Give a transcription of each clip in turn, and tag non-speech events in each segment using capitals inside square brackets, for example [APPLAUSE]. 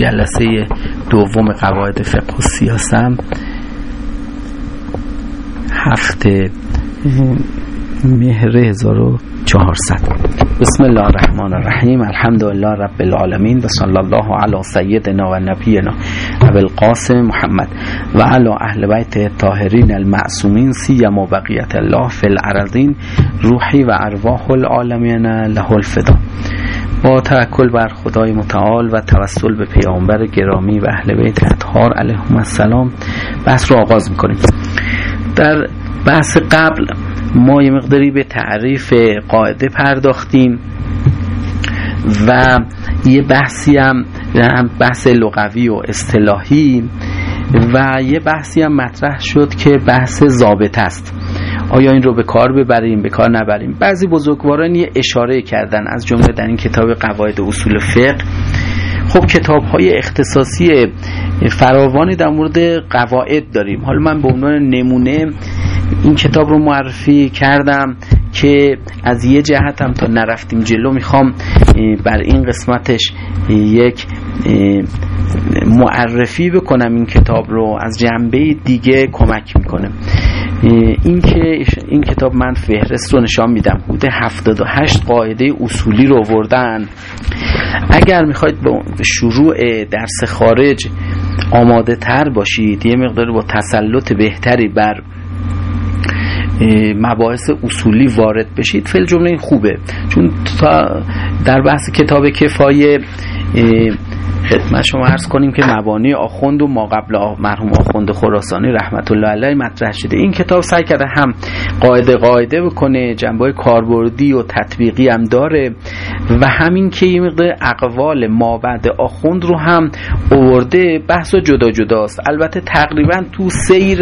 جلسه دوم قواعد فقه و سیاسم. هفته مهر 1400 بسم الله الرحمن الرحیم. الحمد لله رب العالمین و صلی الله علی سیدنا و نبینا ابو القاسم محمد و علی اهل بیت طاهرین المعصومین سیم بقیت الله فی الارضین روحی و ارواح العالمین له الفدا. با توکل بر خدای متعال و توسل به پیامبر گرامی و اهل بیت اطهار علیهم السلام. بحث رو آغاز می‌کنیم. در بحث قبل ما یه مقداری به تعریف قاعده پرداختیم و یه بحثی هم بحث لغوی و اصطلاحی و یه بحثی هم مطرح شد که بحث ضابط است. آیا این رو به کار ببریم به کار نبریم؟ بعضی بزرگواران یه اشاره کردن از جمله در این کتاب قواعد اصول فقه. خب کتاب های اختصاصی فراوانی در مورد قواعد داریم. حالا من به عنوان نمونه این کتاب رو معرفی کردم. که از یه جهت هم تا نرفتیم جلو می‌خوام بر این قسمتش یک معرفی بکنم این کتاب رو از جنبه دیگه کمک می‌کنه. این که این کتاب من فهرست رو نشان میدم. حدود 78 قاعده اصولی رو وردن اگر می‌خواید به شروع درس خارج آماده تر باشید یه مقدار با تسلط بهتری بر مباحث اصولی وارد بشید. فل جمله خوبه. چون تا در بحث کتاب کفایه خدمت شما عرض کنیم که مبانی آخوند و ما قبل مرحوم آخوند خراسانی رحمت الله علیه مطرح شده. این کتاب سعی کرده هم قاعده قاعده بکنه جنبه کاربردی و تطبیقی هم داره و همین که مقدار اقوال ما بعد آخوند رو هم اوورده بحث جدا جداست. البته تقریبا تو سیر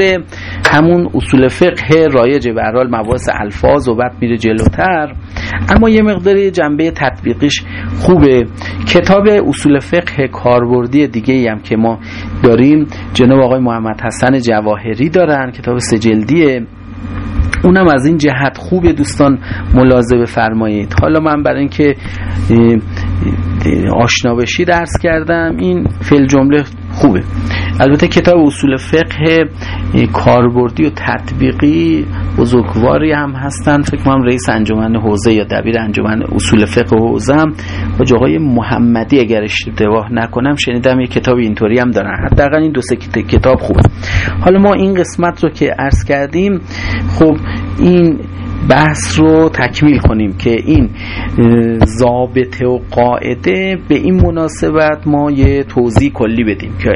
همون اصول فقه رایج به حال الفاظ و بعد میره جلوتر. اما یه مقداری جنبه تطبیقیش خوبه. کتاب اصول فقه کاربردی دیگه ای هم که ما داریم. جناب آقای محمد حسن جواهری دارن کتاب سجلدیه اونم از این جهت خوبه دوستان ملاحظه بفرمایید. حالا من برای اینکه آشنا بشی درس کردم. این فعل جمله خوبه. البته کتاب اصول فقه کاربردی و تطبیقی بزرگواری هم هستن. فکر کنم رئیس انجمن حوزه یا دبیر انجمن اصول فقه حوزه هم با جاهای محمدی اگر اشتباه نکنم شنیدم یه کتاب اینطوری هم دارن. حداقل این دو سه کتاب خوبه. حالا ما این قسمت رو که عرض کردیم خب این بحث رو تکمیل کنیم که این ضابطه و قاعده به این مناسبت ما یه توضیح کلی بدیم که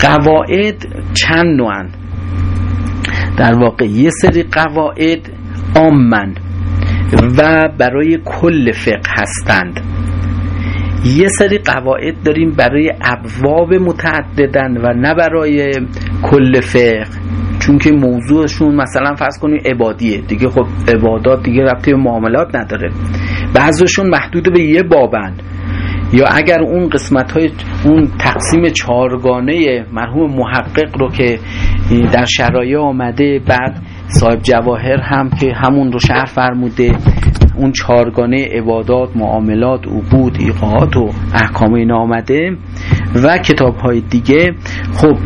قواعد چند نوعن. در واقع یه سری قواعد آمن و برای کل فقه هستند. یه سری قواعد داریم برای ابواب متعددن و نه برای کل فقه. چون که موضوعشون مثلا فرض کنیم عبادیه. دیگه خب عبادات دیگه ربطی به معاملات نداره. بعضشون محدود به یه بابن یا اگر اون قسمت های اون تقسیم چارگانه مرحوم محقق رو که در شرایع آمده بعد صاحب جواهر هم که همون رو شهر فرموده اون چارگانه عبادات معاملات عبود ایقاعات و احکام اینا آمده و کتاب های دیگه. خب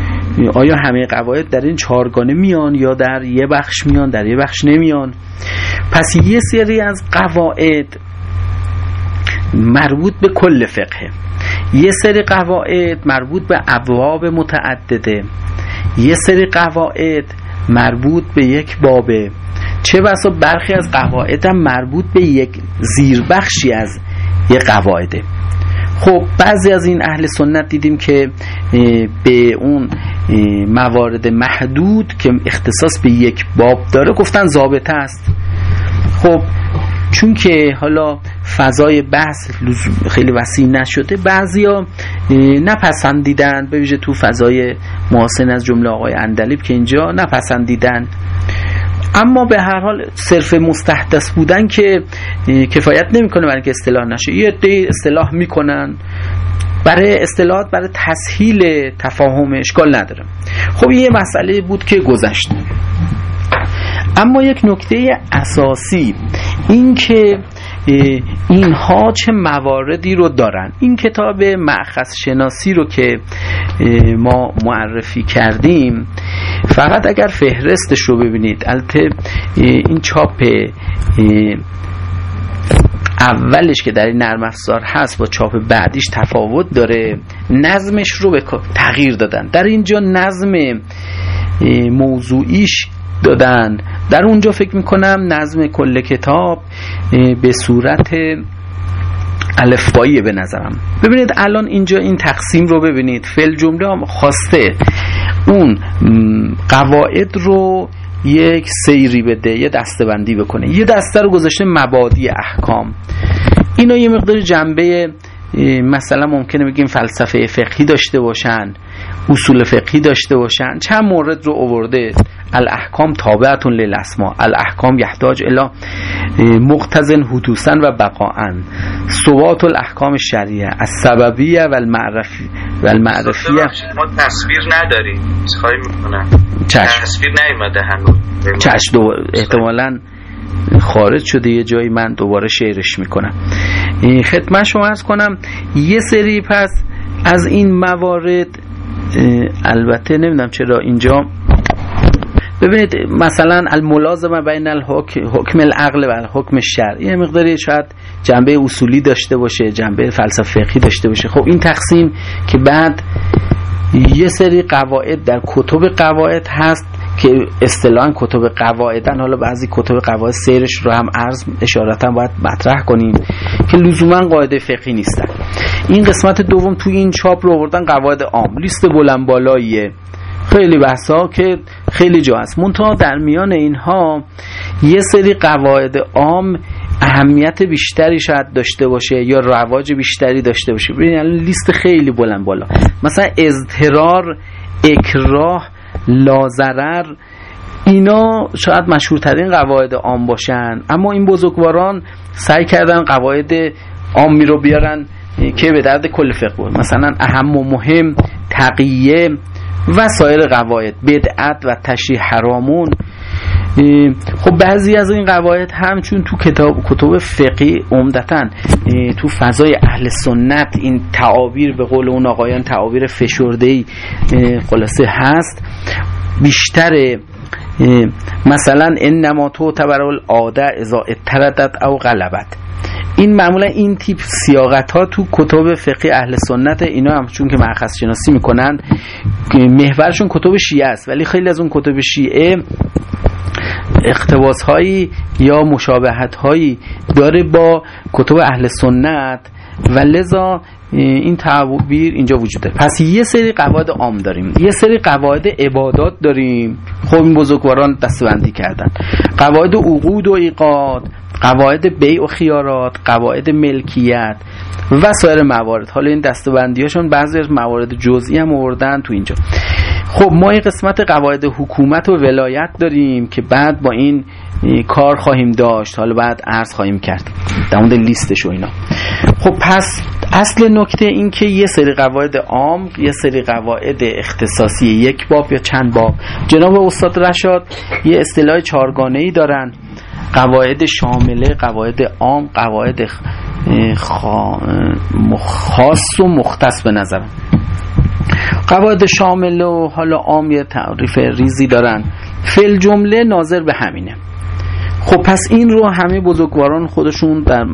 آیا همه قواعد در این چارگانه میان یا در یه بخش میان در یه بخش نمیان؟ پس یه سری از قواعد مربوط به کل فقه. یه سری قواعد مربوط به ابواب متعدده. یه سری قواعد مربوط به یک بابه. چه بسا برخی از قواعد هم مربوط به یک زیربخشی از یک قواعده. خب بعضی از این اهل سنت دیدیم که به اون موارد محدود که اختصاص به یک باب داره گفتن ضابطه است. خب چون که حالا فضای بحث خیلی وسیع نشده بعضیا نپسندیدن به ویژه تو فضای محاسن از جمله آقای اندلیب که اینجا نپسندیدن. اما به هر حال صرف مستحدث بودن که کفایت نمی‌کنه برای که اصطلاح نشه. یه عده اصطلاح می‌کنن. برای اصطلاحات برای تسهیل تفاهم اشکال نداره. خب یه مسئله بود که گذشت. اما یک نکته اساسی این که اینها چه مواردی رو دارن؟ این کتاب معخص شناسی رو که ما معرفی کردیم فقط اگر فهرستش رو ببینید البته این چاپ اولش که در این نرم افزار هست با چاپ بعدیش تفاوت داره نظمش رو به تغییر دادن. در اینجا نظم موضوعیش دادن. در اونجا فکر می‌کنم نظم کل کتاب به صورت الفبایی به نظرم. ببینید الان اینجا این تقسیم رو ببینید. فل جمله هم خواسته اون قواعد رو یک سیری بده یه دسته بندی بکنه. یه دسته رو گذاشته مبادی احکام. اینا یه مقدار جنبه مثلا ممکنه بگیم فلسفه فقهی داشته باشن اصول فقهی داشته باشن. چند مورد رو اوورده الاحکام تابعتون للاسما. الاحکام یحتاج الى مقتزن حدوثا و بقاعا ثبات الاحکام شریعه. از سببیه و المعرفی و المعرفیه. ما تصویر نداریم. خواهی می‌کنم؟ تصویر نیومده هنوز. چشم. دو... احتمالا خارج شده. یه جایی من دوباره شعرش می‌کنم. خدمت شما ارز کنم یه سری پس از این موارد البته نمی‌دونم چرا اینجا ببینید مثلا الملازمه بین الحکم العقل و الحکم الشرع یه مقداری شاید جنبه اصولی داشته باشه جنبه فلسفه فقهی داشته باشه. خب این تقسیم که بعد یه سری قواعد در کتب قواعد هست که اصطلاحا کتب قواعدن حالا بعضی کتب قواعد سیرش رو هم عرض اشارتا باید مطرح کنیم که لزوما قاعده فقهی نیستن. این قسمت دوم توی این چاپ رو آوردن قواعد عام. لیست بلند بالاییه خیلی بحثا که خیلی جا هست. منتها در میان اینها یه سری قواعد عام اهمیت بیشتری شاید داشته باشه یا رواج بیشتری داشته باشه. ببینید لیست خیلی بلند بالا. مثلا اضطرار اکراه لازرر اینا شاید مشهورترین قواعد عام باشن. اما این بزرگواران سعی کردن قواعد عامی رو بیارن که به درد کل فقه بود. مثلا اهم و مهم تقیه و سایر قواعد بدعت و تشریح حرامون. خب بعضی از این قواعد همچون تو کتاب کتب فقهی عمدتا تو فضای اهل سنت این تعابیر به قول اون آقایان تعابیر فشرده خلاصه هست. بیشتر مثلا انما تو تبر العاده اذا اتردت او غلبت. این معمولا این تیپ سیاقت ها تو کتب فقهی اهل سنت اینا هم چون که مرخص شناسی می‌کنن محورشون کتب شیعه است ولی خیلی از اون کتب شیعه اقتباس هایی یا مشابهت هایی داره با کتب اهل سنت و لذا این تعبیر اینجا وجود داره پس یه سری قواعد عام داریم. یه سری قواعد عبادات داریم. خب این بزرگواران دستبندی کردن. قواعد عقود و ایقاد قواعد بیع و خیارات قواعد ملکیت و سایر موارد. حالا این دستبندی هاشون بعضی از موارد جزئی هم آوردن تو اینجا. خب ما این قسمت قواعد حکومت و ولایت داریم که بعد با این کار خواهیم داشت. حالا بعد عرض خواهیم کرد. در مورد لیستش و اینا. خب پس اصل نکته این که یه سری قواعد عام یه سری قواعد اختصاصی یک باب یا چند باب. جناب استاد رشاد یه اصطلاح چارگانه ای دارن. قواعد شامله قواعد عام قواعد خاص و مختص به نظرم قواعد شامل و حالا عام یه تعریف ریزی دارن. فل جمله ناظر به همینه. خب پس این رو همه بزرگواران خودشون در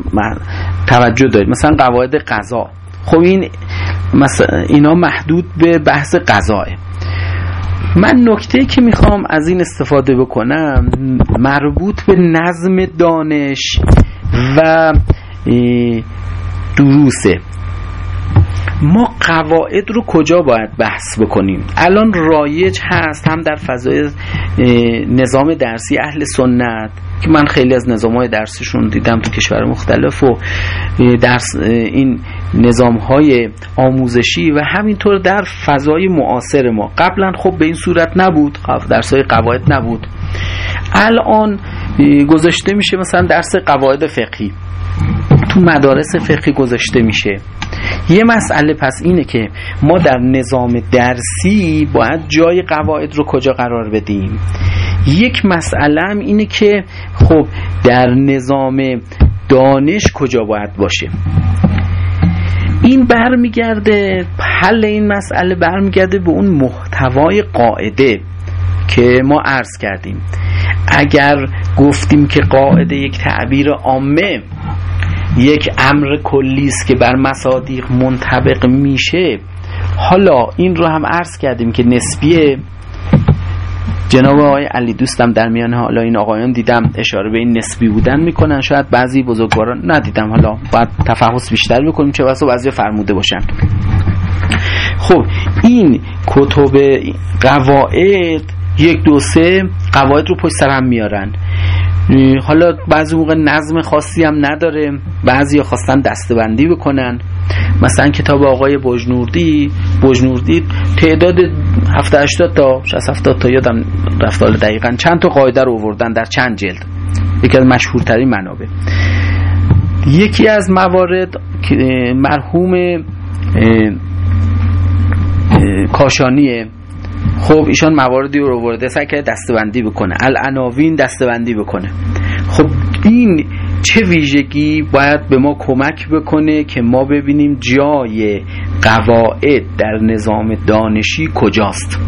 توجه دارید. مثلا قواعد قضا. خب این مثلا اینا محدود به بحث قضاه من نکته که می‌خوام از این استفاده بکنم مربوط به نظم دانش و دروسه. ما قواعد رو کجا باید بحث بکنیم؟ الان رایج هست هم در فضای نظام درسی اهل سنت که من خیلی از نظام های درسشون دیدم تو کشور مختلف و درس این نظام های آموزشی و همینطور در فضای معاصر ما. قبلا خب به این صورت نبود درس های قواعد نبود. الان گذاشته میشه مثلا درس قواعد فقهی. تو مدارس فقهی گذاشته میشه. یه مسئله پس اینه که ما در نظام درسی باید جای قواعد رو کجا قرار بدیم. یک مسئله هم اینه که خب در نظام دانش کجا باید باشه. این برمیگرده حل این مسئله برمیگرده به اون محتوای قاعده که ما عرض کردیم. اگر گفتیم که قاعده یک تعبیر عامه یک امر کلی است که بر مصادیق منطبق میشه حالا این رو هم عرض کردیم که نسبیه. جناب آقای علی دوستم در میان حالا این آقایان دیدم اشاره به این نسبی بودن می‌کنن. شاید بعضی بزرگواران ندیدم. حالا باید تفحص بیشتر بکنیم چه واسه بعضی فرموده باشن. خب این کتب قواعد یک دو سه قواعد رو پشت سر هم میارن. حالا بعضی موقع نظم خاصی هم نداره. بعضی خواستن دستبندی بکنن. مثلا کتاب آقای بجنوردی بجنوردی تعداد 70 80 تا 60 70 تا یادم رفت دقیقا چند تا قاعده رو آوردن در چند جلد. یکی از مشهورترین منابع. یکی از موارد مرحوم کاشانیه. خب ایشان مواردی رو ورده سعی کرده دستبندی بکنه. العناوین دستبندی بکنه. خب این چه ویژگی باید به ما کمک بکنه که ما ببینیم جای قواعد در نظام دانشی کجاست؟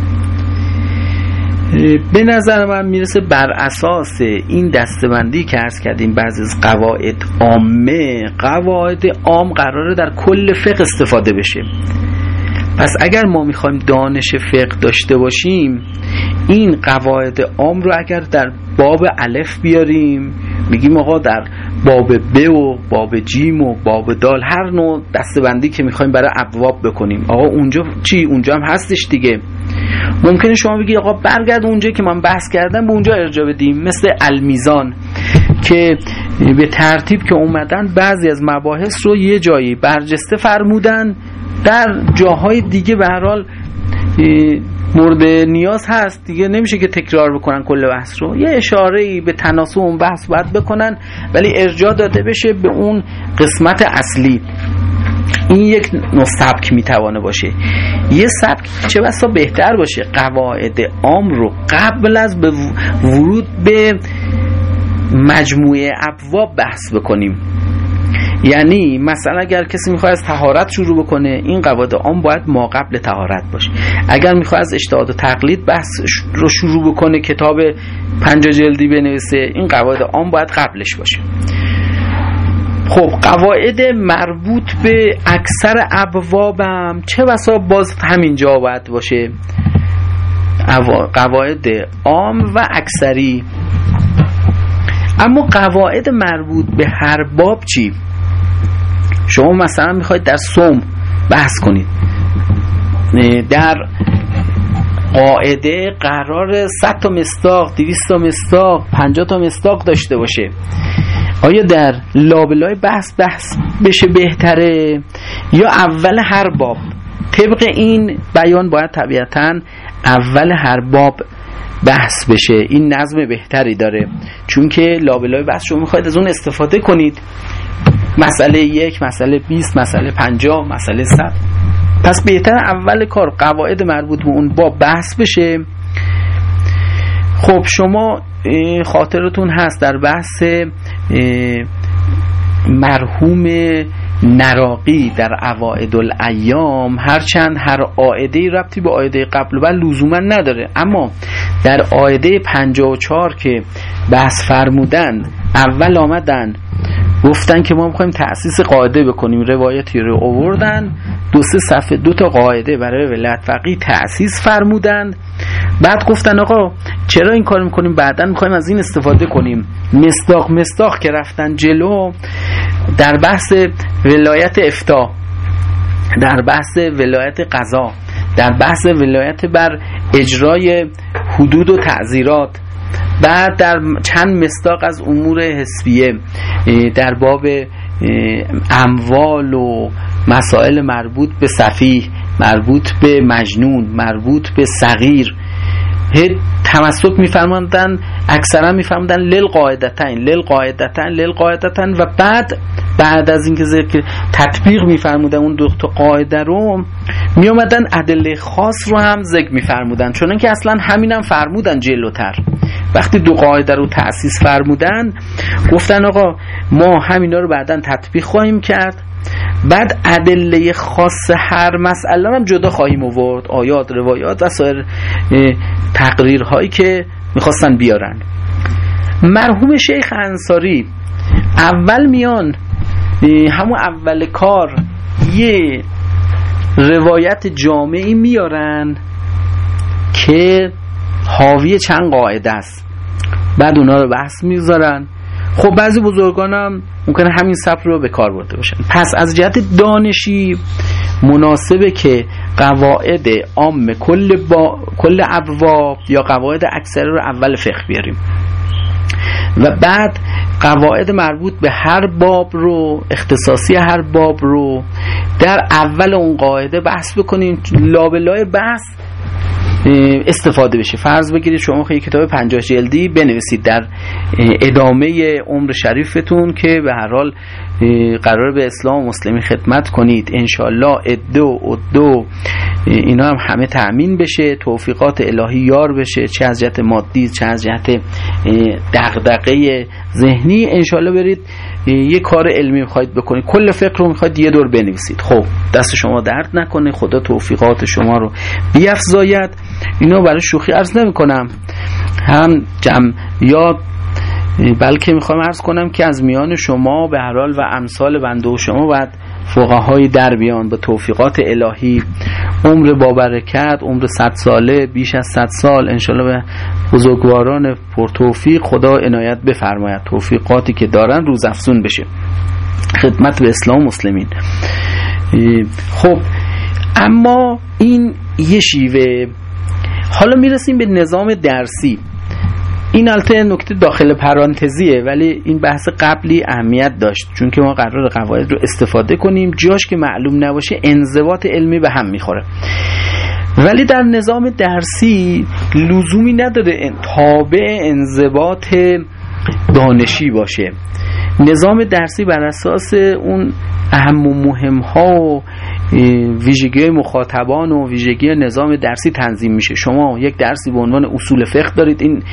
به نظر من می‌رسه بر اساس این دستبندی که ارز کردیم بعضی از قواعد عامه قواعد عام قراره در کل فقه استفاده بشه. پس اگر ما می‌خوایم دانش فقه داشته باشیم این قواعد عام رو اگر در باب الف بیاریم میگیم آقا در باب ب و باب جیم و باب دال هر نوع دستبندی که می‌خوایم برای ابواب بکنیم. آقا اونجا چی؟ اونجا هم هستش دیگه. ممکنه شما بگید آقا برگرد اونجا که من بحث کردم به اونجا ارجا بدیم. مثل المیزان که به ترتیب که اومدن بعضی از مباحث رو یه جایی برجسته فرمودن. در جاهای دیگه به هر حال مورد نیاز هست. دیگه نمیشه که تکرار بکنن کل بحث رو. یه اشاره ای به تناسب اون بحث باید بکنن ولی ارجاع داده بشه به اون قسمت اصلی. این یک نوع سبک می‌توانه باشه. یه سبک چه بسا بهتر باشه. قواعد عام رو قبل از به ورود به مجموعه ابواب بحث بکنیم. یعنی مثلا اگر کسی می‌خواد از تهارت شروع بکنه این قواعد عام باید ما قبل تهارت باشه. اگر می‌خواد از اجتهاد و تقلید بحث رو شروع بکنه کتاب پنج جلدی بنویسه این قواعد عام باید قبلش باشه. خب قواعد مربوط به اکثر ابوابم چه بسا باز همینجا باید باشه؟ قواعد عام و اکثری. اما قواعد مربوط به هر باب چی؟ شما مثلا می‌خواید در سوم بحث کنید. در قاعده قرار 100 تا مستاق 200 تا مستاق 50 تا مستاق داشته باشه. آیا در لابلای بحث بحث بشه بهتره؟ یا اول هر باب؟ طبق این بیان باید طبیعتا اول هر باب بحث بشه. این نظم بهتری داره. چون که لابلای بحث شما می‌خواید از اون استفاده کنید. مسئله یک مسئله 20 مسئله 50 مسئله 100 پس بهتر اول کار قواعد مربوط به اون با بحث بشه. خب شما خاطرتون هست در بحث مرحوم نراقی در عوائد الایام هرچند هر آیده ربطی به آیده قبل و لزوما نداره. اما در آیده 54 که بحث فرمودن اول آمدن گفتن که ما می‌خوایم تأسیس قاعده بکنیم. روایتی رو آوردن دو سه صفحه دو تا قاعده برای ولایت فقیه تأسیس فرمودند بعد گفتن آقا چرا این کار می‌کنیم؟ بعدا می‌خوایم از این استفاده کنیم. مستاق مستاق که رفتن جلو در بحث ولایت افتا در بحث ولایت قضا در بحث ولایت بر اجرای حدود و تعذیرات بعد در چند مستاق از امور حسبیه در باب اموال و مسائل مربوط به صفیح مربوط به مجنون مربوط به صغیر تمسک میفرماندن اکثرا میفرماندن لل قاعدتن لل قاعدتن لل قاعدتن و بعد بعد از اینکه ذکر تطبیق میفرمودن اون دو تا قاعده رو میومدن ادله خاص رو هم ذکر میفرمودن. چون که اصلا همینم هم فرمودن جلوتر. وقتی دو قاعده رو تأسیس فرمودن گفتن آقا ما همینا رو بعدا تطبیق خواهیم کرد. بعد ادله خاص هر مسئله هم جدا خواهیم آورد. آیات روایات و سایر تقریرهایی که می‌خواستن بیارن. مرحوم شیخ انصاری اول میان همون اول کار یه روایت جامعی میارن که حاوی چند قاعده است. بعد اونا رو بحث می‌ذارن خب بعضی بزرگانم ممکنه همین سفر رو به کار برده باشن. پس از جهت دانشی مناسبه که قواعد عام کل, با... کل ابواب یا قواعد اکثر رو اول فقه بیاریم. و بعد قواعد مربوط به هر باب رو اختصاصی هر باب رو در اول اون قاعده بحث بکنیم. لابلای بحث استفاده بشه. فرض بگیرید شما خیلی کتاب 50 جلدی بنویسید در ادامه عمر شریفتون که به هر حال قرار به اسلام و مسلمی خدمت کنید. انشالله ادو ادو اینا هم همه تأمین بشه توفیقات الهی یار بشه چه از جهت مادی چه از جهت دغدغه ذهنی. انشالله برید یه کار علمی می‌خواید بکنید. کل فکر رو می‌خواید یه دور بنویسید. خب دست شما درد نکنه خدا توفیقات شما رو بیافزاید. اینو برای شوخی عرض نمی کنم هم جمع یا بلکه می‌خوام عرض کنم که از میان شما به هر حال و امثال بنده و شما باید فقهای در بیان. با توفیقات الهی عمر با برکت عمر صد ساله بیش از صد سال. انشالله به بزرگواران پرتوفیق خدا عنایت بفرماید. توفیقاتی که دارن روز افزون بشه. خدمت به اسلام مسلمین. خب اما این یه شیوه. حالا می‌رسیم به نظام درسی. این البته نکته داخل پرانتزیه ولی این بحث قبلی اهمیت داشت. چون که ما قرار قواعد رو استفاده کنیم جاش که معلوم نباشه انضباط علمی به هم می‌خوره. ولی در نظام درسی لزومی نداره تابع انضباط دانشی باشه. نظام درسی بر اساس اون اهم و مهم ها و ویژگی مخاطبان و ویژگی نظام درسی تنظیم میشه. شما یک درسی به عنوان اصول فقه دارید. این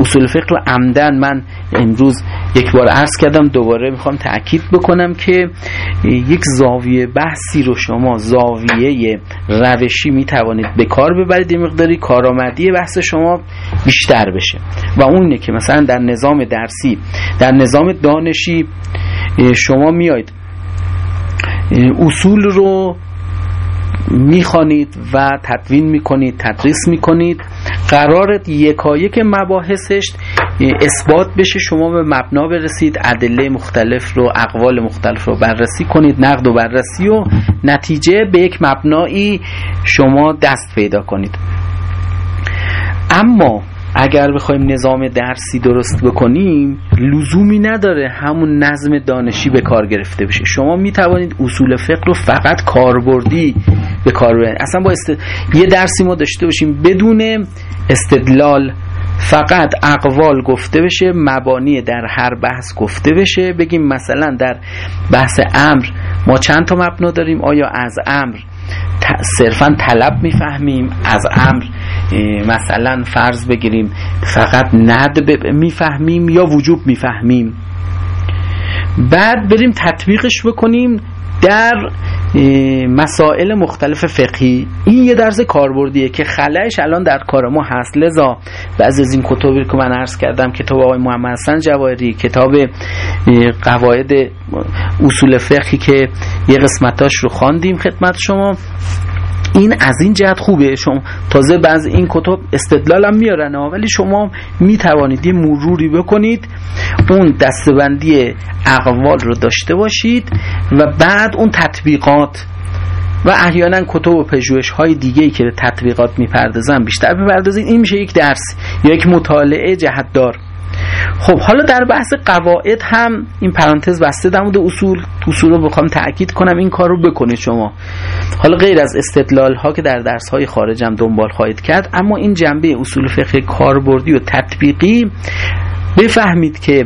اصول فقه رو عمدن من امروز یک بار عرض کردم. دوباره می‌خوام تاکید بکنم که یک زاویه بحثی رو شما زاویه روشی می‌توانید به کار ببرید. این مقداری کارآمدی بحث شما بیشتر بشه. و اونه که مثلا در نظام درسی در نظام دانشی شما میاید اصول رو می‌خوانید و تدوین می‌کنید تدریس می‌کنید. قرار یکایک مباحثش اثبات بشه شما به مبنا برسید ادله مختلف رو اقوال مختلف رو بررسی کنید نقد و بررسی و نتیجه به یک مبنایی شما دست پیدا کنید. اما اگر بخوایم نظام درسی درست بکنیم لزومی نداره همون نظم دانشی به کار گرفته بشه. شما می توانید اصول فقه رو فقط کاربردی به کار ببرید. اصلا با است... یه درسی ما داشته باشیم. بدون استدلال فقط اقوال گفته بشه مبانی در هر بحث گفته بشه. بگیم مثلا در بحث امر ما چند تا مبنا داریم؟ آیا از امر صرفا طلب می‌فهمیم از امر مثلا فرض بگیریم فقط ند می‌فهمیم یا وجوب می‌فهمیم. بعد بریم تطبیقش بکنیم. در مسائل مختلف فقهی. این یه درس کاربردیه که خلایش الان در کار ما هست. لذا بعضی از این کتابی که من عرض کردم کتاب آقای محمد حسن جواهری کتاب قواعد اصول فقهی که یه قسمتاش رو خواندیم خدمت شما. این از این جهت خوبه. شما تازه بعض این کتاب استدلال هم میارن ولی شما می‌توانید یه مروری بکنید اون دستبندی اقوال رو داشته باشید و بعد اون تطبیقات و احیانا کتب و پژوهش های دیگه ای که تطبیقات می‌پردازن بیشتر بپردازید. این میشه یک درس یا یک مطالعه جهتدار. خب حالا در بحث قواعد هم این پرانتز بسته در مورد اصول اصول رو بخوام تاکید کنم این کار رو بکنید شما. حالا غیر از استدلال ها که در درس های خارجم دنبال خواهید کرد اما این جنبه اصول فقه کاربردی و تطبیقی بفهمید که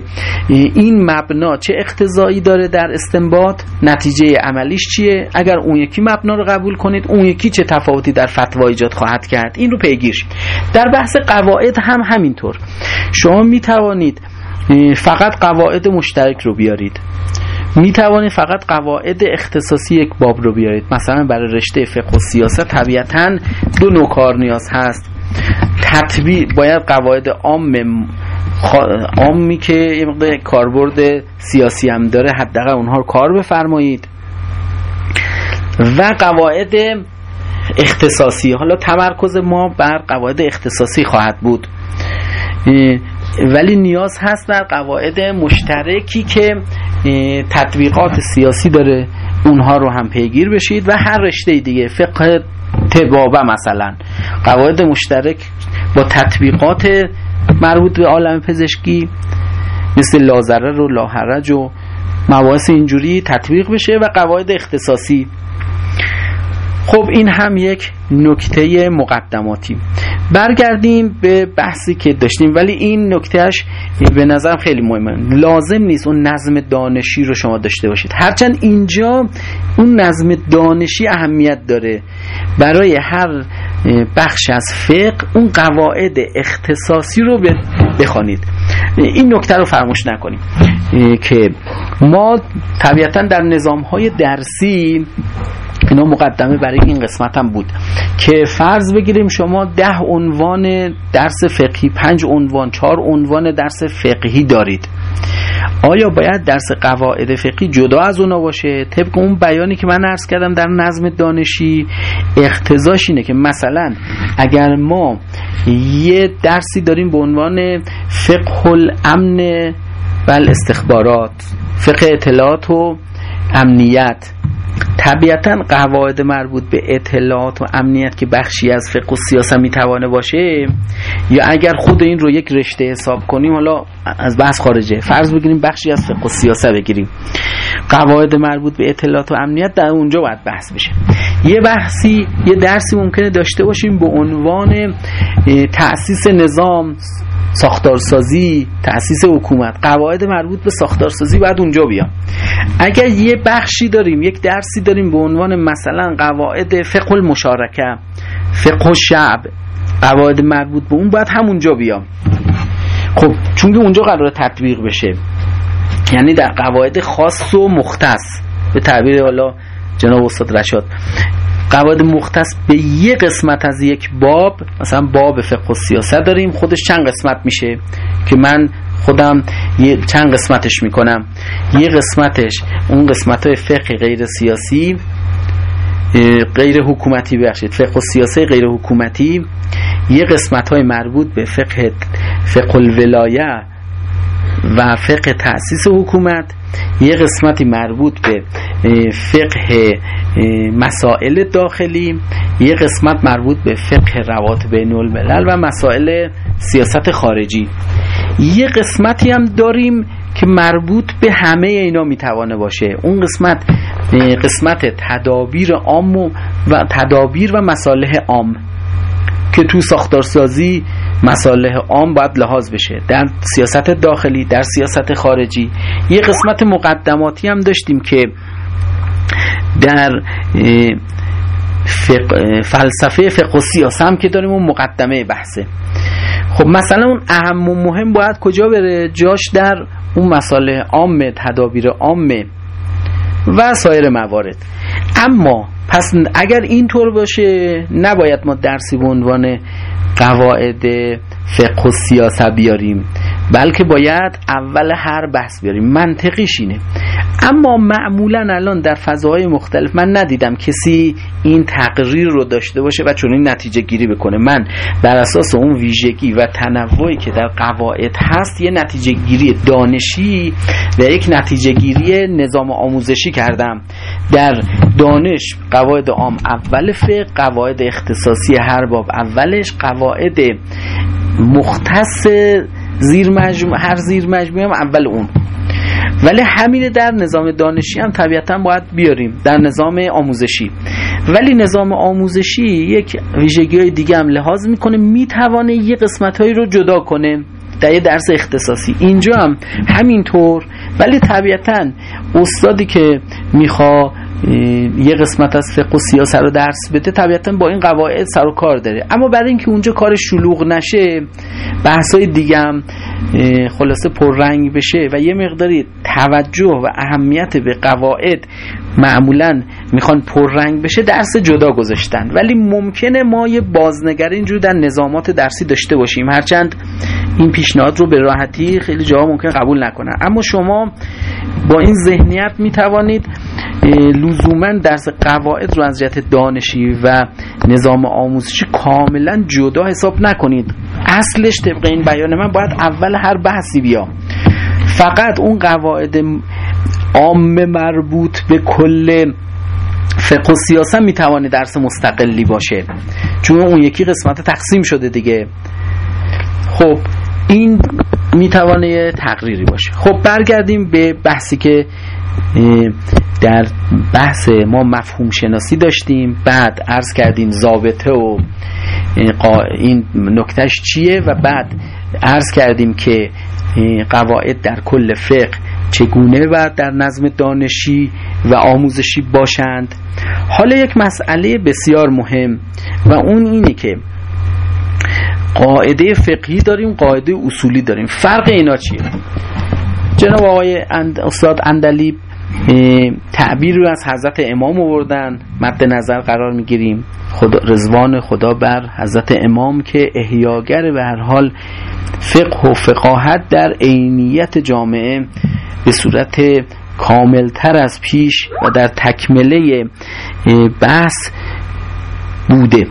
این مبنا چه اقتضایی داره در استنباط؟ نتیجه عملیش چیه؟ اگر اون یکی مبنا رو قبول کنید اون یکی چه تفاوتی در فتوا ایجاد خواهد کرد؟ این رو پیگیر. در بحث قواعد هم همینطور. شما می توانید فقط قواعد مشترک رو بیارید. می توانید فقط قواعد اختصاصی یک باب رو بیارید. مثلا برای رشته فقه و سیاست طبیعتا دو نوع کار نیاز هست. تطبیق باید قواعد عام عامی که یه مقدار کاربرد سیاسی هم داره حداقل اونها رو کار بفرمایید. و قواعد اختصاصی. حالا تمرکز ما بر قواعد اختصاصی خواهد بود. ولی نیاز هست در قواعد مشترکی که تطبیقات سیاسی داره اونها رو هم پیگیر بشید و هر رشته دیگه فقه تبابه مثلا. قواعد مشترک با تطبیقات مربوط به عالم پزشکی مثل لازره و لاحرج و مباحث اینجوری تطبیق بشه و قواعد اختصاصی خب این هم یک نکته مقدماتی. برگردیم به بحثی که داشتیم ولی این نکتهش به نظرم خیلی مهمه. لازم نیست اون نظم دانشی رو شما داشته باشید. هرچند اینجا اون نظم دانشی اهمیت داره. برای هر بخش از فقه اون قواعد اختصاصی رو بخوانید. این نکته رو فراموش نکنیم. که ما طبیعتا در نظام های درسی اینا مقدمه برای این قسمت هم بود که فرض بگیریم شما ده عنوان درس فقهی پنج عنوان چهار عنوان درس فقهی دارید. آیا باید درس قواعد فقهی جدا از اونا باشه؟ طبق اون بیانی که من عرض کردم در نظم دانشی اختزاش اینه که مثلا اگر ما یه درسی داریم به عنوان فقه الامن و الاستخبارات فقه اطلاعات و امنیت طبیعتا قواعد مربوط به اطلاعات و امنیت که بخشی از فقه و سیاست می‌توانه باشه یا اگر خود این رو یک رشته حساب کنیم حالا از بحث خارجه. فرض بگیریم بخشی از فقه و سیاست بگیریم. قواعد مربوط به اطلاعات و امنیت در اونجا باید بحث بشه. یه بحثی یه درسی ممکنه داشته باشیم به عنوان تأسیس نظام ساختارسازی تأسیس حکومت. قواعد مربوط به ساختارسازی باید اونجا بیام. اگر یه بخشی داریم یک درسی داریم به عنوان مثلا قواعد فقه المشارکه فقه شعب قواعد مربوط به اون باید همونجا بیام. خب چون اونجا قرار تطبیق بشه. یعنی در قواعد خاص و مختص. به تعبیر حالا جناب استاد رشاد. قواعد مختص به یه قسمت از یک باب مثلا باب فقه و سیاست داریم خودش چند قسمت میشه که من خودم چند قسمتش می‌کنم. یه قسمتش اون قسمت های فقه غیر سیاسی غیر حکومتی بخشید فقه و سیاسی غیر حکومتی. یه قسمت های مربوط به فقه فقه الولایه و فقه تأسیس حکومت. یه قسمتی مربوط به فقه مسائل داخلی. یه قسمت مربوط به فقه روات بین الملل و مسائل سیاست خارجی. یه قسمتی هم داریم که مربوط به همه اینا می‌توانه باشه. اون قسمت قسمت تدابیر عام و تدابیر و مصالح عام. که تو ساختارسازی مصالح عام باید لحاظ بشه. در سیاست داخلی در سیاست خارجی. یه قسمت مقدماتی هم داشتیم که در فلسفه فقه و سیاست هم که داریم اون مقدمه بحثه. خب مثلا اون اهم و مهم باید کجا بره؟ جاش در اون مسائل عام تدابیر عام و سایر موارد. اما پس اگر اینطور باشه نباید ما درسی به عنوان قواعد فقه و سیاست بیاریم. بلکه باید اول هر بحث بیاریم. منطقیش اینه. اما معمولا الان در فضاهای مختلف من ندیدم کسی این تقریر رو داشته باشه و چون این نتیجه گیری بکنه. من بر اساس اون ویژگی و تنوعی که در قواعد هست یه نتیجه گیری دانشی و یک نتیجه گیری نظام آموزشی کردم. در دانش قواعد عام اول فقه قواعد اختصاصی هر باب اولش قواعد مختص زیر مجموع هر زیر مجموعه هم اول اون. ولی همین در نظام دانشی هم طبیعتا باید بیاریم در نظام آموزشی. ولی نظام آموزشی یک ویژگی های دیگه هم لحاظ می‌کنه می‌توانه یه قسمت هایی رو جدا کنه در یه درس اختصاصی. اینجا هم همینطور. ولی طبیعتا استادی که میخوا یه قسمت از فقه و سیاست رو درس بده طبیعتا با این قواعد سر و کار داره. اما برای اینکه اونجا کار شلوغ نشه بحثای دیگه هم خلاصه پررنگ بشه و یه مقداری توجه و اهمیت به قواعد معمولا می‌خوان پررنگ بشه درس جدا گذاشتن. ولی ممکنه ما یه بازنگری اینجور در نظامات درسی داشته باشیم. هرچند این پیشنهاد رو به راحتی خیلی جاها ممکن قبول نکنن. اما شما با این ذهنیت می‌توانید لزوما درس قواعد رو از جهت دانشی و نظام آموزشی کاملا جدا حساب نکنید. اصلش طبق این بیان من باید اول هر بحثی بیا فقط اون قواعد عام مربوط به کل فقه و سیاست می‌توانه درس مستقلی باشه. چون اون یکی قسمت تقسیم شده دیگه. خب این می‌توانه تقریری باشه. خب برگردیم به بحثی که در بحث ما مفهوم شناسی داشتیم. بعد عرض کردیم ضابطه و این نکتش چیه؟ و بعد عرض کردیم که قواعد در کل فقه چگونه و در نظم دانشی و آموزشی باشند؟ حالا یک مسئله بسیار مهم و اون اینه که قاعده فقهی داریم قاعده اصولی داریم. فرق اینا چیه؟ جناب آقای اند... استاد اندلیب تعبیر رو از حضرت امام آوردن. مد نظر قرار می‌گیریم. خدا رزوان خدا بر حضرت امام که احیاگر به هر حال فقه و فقاهت در عینیت جامعه به صورت کاملتر از پیش و در تکمله بحث بوده.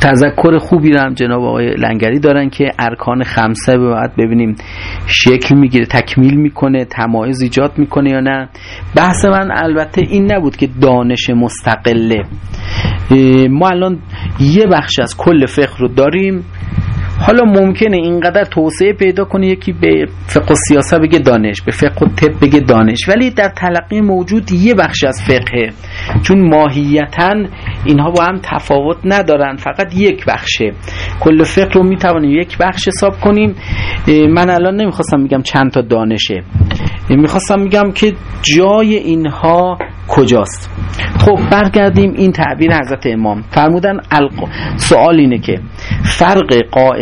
تذکر خوبی هم جناب آقای لنگری دارن که ارکان خمسه به بعد ببینیم شکل می‌گیره تکمیل می‌کنه تمایز ایجاد می‌کنه یا نه. بحث من البته این نبود که دانش مستقله. ما الان یه بخش از کل فقه رو داریم. حالا ممکنه اینقدر توسعه پیدا کنه یکی به فقه و سیاست بگه دانش به فقه و طب بگه دانش. ولی در تلقی موجود یه بخش از فقه. چون ماهیتا اینها با هم تفاوت ندارن فقط یک بخشه. کل فقه رو می‌توانیم یک بخش حساب کنیم. من الان نمی‌خواستم میگم چند تا دانشه. می‌خواستم میگم که جای اینها کجاست. خب برگردیم این تعبیر حضرت امام. فرمودن سوال اینه که فرق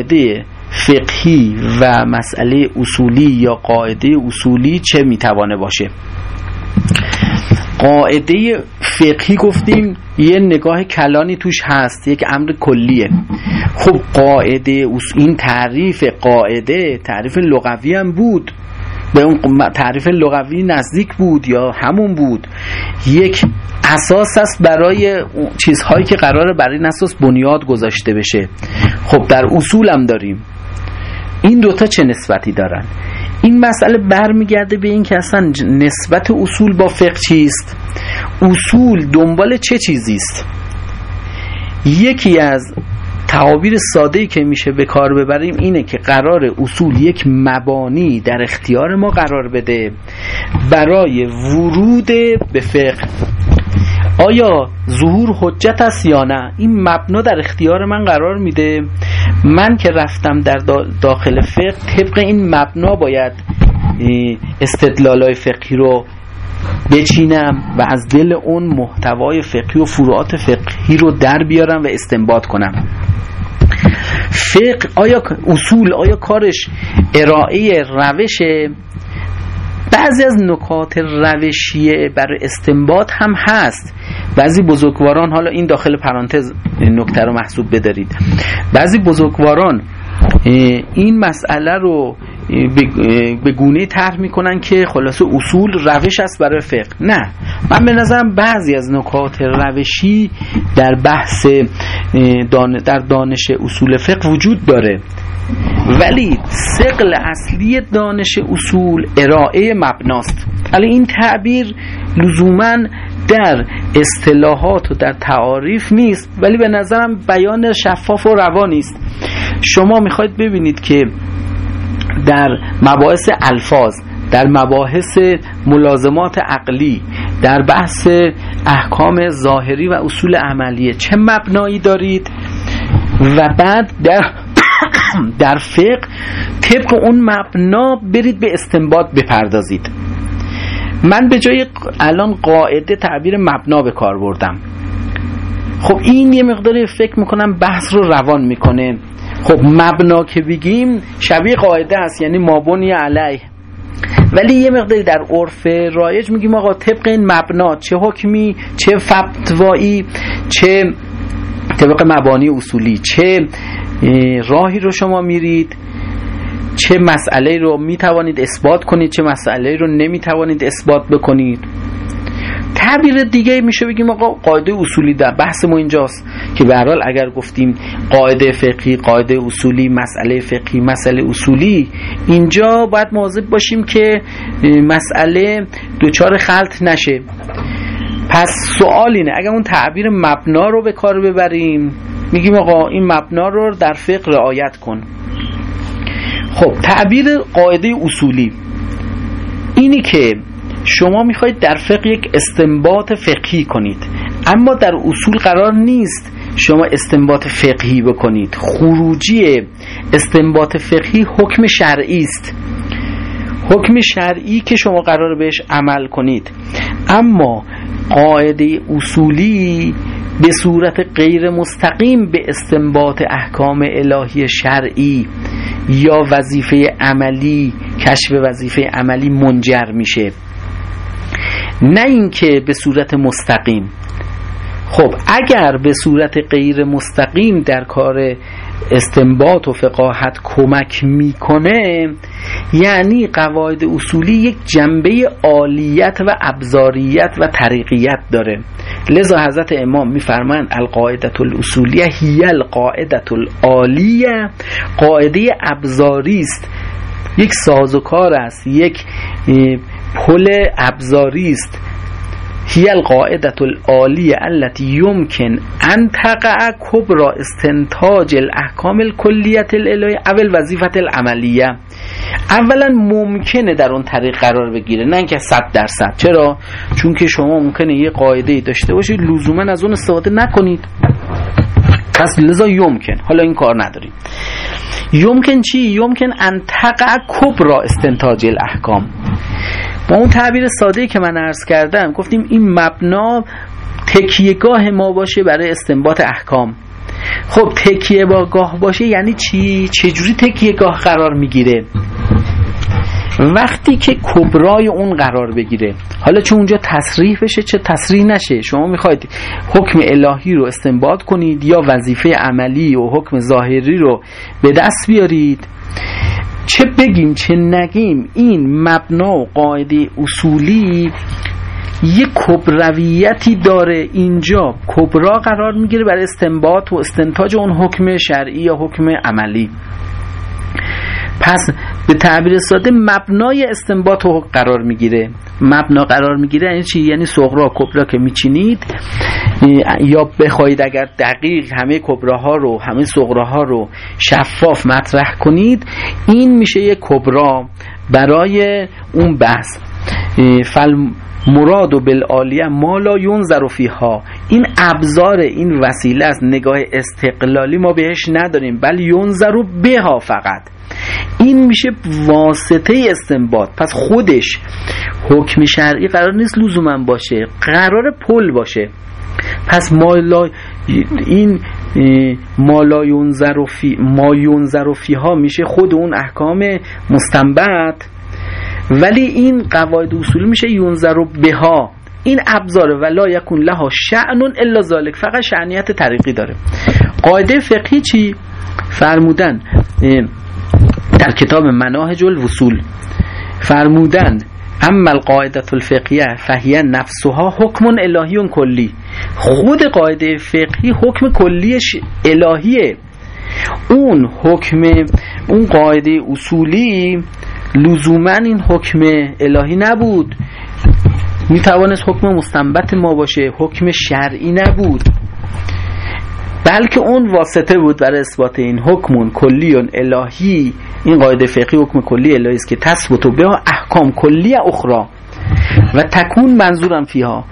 قاعده فقهی و مسئله اصولی یا قاعده اصولی چه می‌توانه باشه؟ قاعده فقهی گفتیم یه نگاه کلانی توش هست یک امر کلیه. خب قاعده این تعریف قاعده تعریف لغوی هم بود. به اون تعریف لغوی نزدیک بود یا همون بود. یک اساس است برای چیزهایی که قراره برای این اساس بنیاد گذاشته بشه. خب در اصول هم داریم. این دوتا چه نسبتی دارن؟ این مسئله برمیگرده به این که اصلا نسبت اصول با فقه چیست؟ اصول دنبال چه چیزیست یکی از تعابیر ساده که میشه به کار ببریم اینه که قرار اصول یک مبانی در اختیار ما قرار بده برای ورود به فقه. آیا ظهور حجت است یا نه؟ این مبنا در اختیار من قرار میده. من که رفتم در داخل فقه طبق این مبنا باید استدلالای فقهی رو بچینم و از دل اون محتوای فقهی و فروعات فقهی رو در بیارم و استنباط کنم. فقه آیا اصول آیا کارش ارائه روش؟ بعضی از نکات روشیه برای استنباط هم هست. بعضی بزرگواران حالا این داخل پرانتز نکته رو محسوب بدارید. بعضی بزرگواران این مسئله رو به گونه طرح می‌کنن که خلاصه اصول روش است برای فقه. نه. من به نظرم بعضی از نکات روشی در بحث در دانش اصول فقه وجود داره. ولی سقل اصلی دانش اصول ارائه مبناست. ولی این تعبیر لزوما در اصطلاحات و در تعاریف نیست ولی به نظرم بیان شفاف و روانی است. شما می‌خواید ببینید که در مباحث الفاظ در مباحث ملازمات عقلی در بحث احکام ظاهری و اصول عملیه. چه مبنایی دارید؟ و بعد در [COUGHS] در فقه طبق اون مبنا برید به استنباط بپردازید. من به جای الان قاعده تعبیر مبنا به کار بردم. خب این یه مقداری فکر می‌کنم بحث رو روان می‌کنه. خب مبنا که بگیم شبیه قاعده است یعنی مابونی علیه. ولی یه مقداری در عرف رایج میگیم آقا طبق این مبنا چه حکمی چه فتوایی چه طبق مبانی اصولی چه راهی رو شما میرید چه مسئله رو می‌توانید اثبات کنید چه مسئله رو نمی‌توانید اثبات بکنید. تعبیر دیگه میشه بگیم آقا قاعده اصولی در بحث ما اینجاست که به حال اگر گفتیم قاعده فقهی قاعده اصولی مسئله فقهی مسئله اصولی اینجا باید مواظب باشیم که مسئله دوچار خلط نشه. پس سوال اینه اگر اون تعبیر مبنا رو به کار ببریم میگیم آقا این مبنا رو در فقه رعایت کن. خب تعبیر قاعده اصولی اینی که شما می‌خواید در فقه یک استنباط فقهی کنید. اما در اصول قرار نیست شما استنباط فقهی بکنید. خروجی استنباط فقهی حکم شرعی است. حکم شرعی که شما قرار بهش عمل کنید. اما قاعده اصولی به صورت غیر مستقیم به استنباط احکام الهی شرعی یا وظیفه عملی کشف وظیفه عملی منجر میشه. نه اینکه به صورت مستقیم. خب اگر به صورت غیر مستقیم در کار استنباط و فقاهت کمک می‌کنه یعنی قواعد اصولی یک جنبه عالیت و ابزاریت و طریقیت داره. لذا حضرت امام میفرمند القاعدت الاصولیه هی القاعدت العالیه قاعده ابزاری است. یک سازوکار است یک پل ابزاری است. هی القاعدت العالیه التي يمكن ان تقع کبرا استنتاج الاحکام الکلیت الالهی اول وظیفت العملیه. اولا ممکنه در اون طریق قرار بگیره نه اینکه صد درصد. چرا؟ چون که شما ممکنه یه قاعده داشته باشید لزوما از اون استفاده نکنید. پس لذا یمکن. حالا این کار نداریم. یمکن چی؟ یمکن ان تقع کبرا استنتاج الاحکام. با اون تعبیر ساده که من عرض کردم گفتیم این مبنا تکیهگاه ما باشه برای استنباط احکام خب تکیه با گاه باشه یعنی چی؟ چجوری تکیه گاه قرار می‌گیره؟ وقتی که کبرای اون قرار بگیره حالا چه اونجا تصریح بشه چه تصریح نشه شما می‌خواید حکم الهی رو استنباط کنید یا وظیفه عملی و حکم ظاهری رو به دست بیارید چه بگیم چه نگیم این مبنا و قاعده اصولی یه کبرویتی داره اینجا. کبرا قرار می‌گیره برای استنباط و استنتاج اون حکم شرعی یا حکم عملی. پس به تعبیر ساده مبنای استنباط و قرار می‌گیره. مبنا قرار می‌گیره یعنی چی؟ یعنی صغرا کبرا که میچینید یا بخواید اگر دقیق همه کبراها رو همه صغراها رو شفاف مطرح کنید این میشه یک کبرا برای اون بحث. فل مراد و بالعالیه ما لا فیها. این ابزار این وسیله از نگاه استقلالی ما بهش نداریم بل ینظر بها فقط. این میشه واسطه استنباط. پس خودش حکم شرعی قرار نیست لزوما باشه قرار پل باشه. پس مالا این مالا ما فی ها میشه خود اون احکام مستنبت ولی این قواعد اصولی میشه یونزر بها. این ابزار ولا یکون لها شعن الا ذالک فقط شعنیت طریقی داره. قاعده فقهی چی؟ فرمودن در کتاب مناهج الوصول فرمودن اما القاعدت الفقهیه فهیه نفسها حکم الهی کلی. خود قاعده فقهی حکم کلیش الهیه. اون حکم اون قاعده اصولی لزوما این حکم الهی نبود. می توانست حکم مستنبت ما باشه. حکم شرعی نبود. بلکه اون واسطه بود برای اثبات این حکمون کلی الهی این قاعده فقهی حکم کلی الهی است که تثبت به احکام کلی اخرى. و تکون منظورم فیها.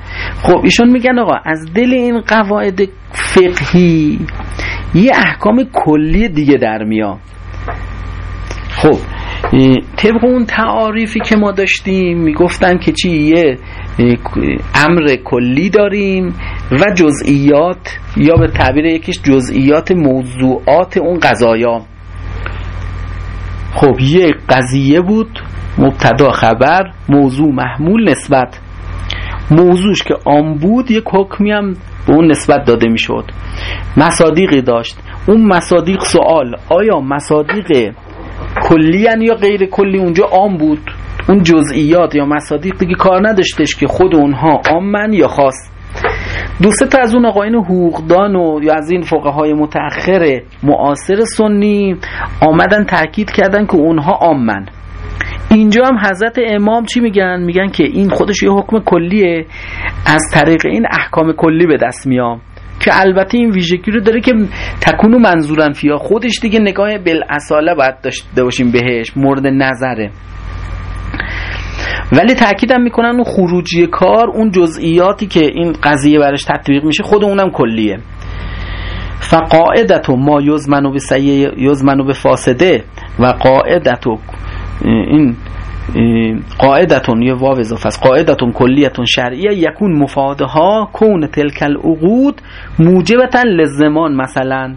خب ایشون میگن آقا از دل این قواعد فقهی یه احکام کلی دیگه در میاد. خب طبق اون تعاریفی که ما داشتیم می‌گفتن که چی؟ یه امر کلی داریم و جزئیات یا به تعبیر یکیش جزئیات موضوعات اون قضایا. خب یه قضیه بود مبتدا خبر موضوع محمول نسبت. موضوعش که آن بود یک حکمی هم به اون نسبت داده می‌شد. مصادیقی داشت. اون مصادیق سوال آیا مصادیق کلی یا غیر کلی؟ اونجا عام بود. اون جزئیات یا مصادیق دیگه کار نداشتش که خود اونها عامن یا خاص. دوست تا از اون آقاین حقوقدان و یا از این های متأخر معاصر سنی آمدن تاکید کردن که اونها عامن اینجا هم حضرت امام چی میگن؟ میگن که این خودش یه حکم کلیه. از طریق این احکام کلی به دست میام. که البته این ویژگی رو داره که تکون و منظورن فیا خودش دیگه نگاه بالاصاله باید داشته باشیم بهش مورد نظره. ولی تاکیدم می‌کنن اون خروجی کار اون جزئیاتی که این قضیه برش تطبیق میشه خود اونم کلیه. فقاعدت ما یزمنو به سیه یزمنو به فاسده و قاعدت این قاعدتون یه واو اضافه است. قاعدتون کلیتون شرعیه. یکون مفاده ها کون تلک العقود موجبتا لزمان مثلا.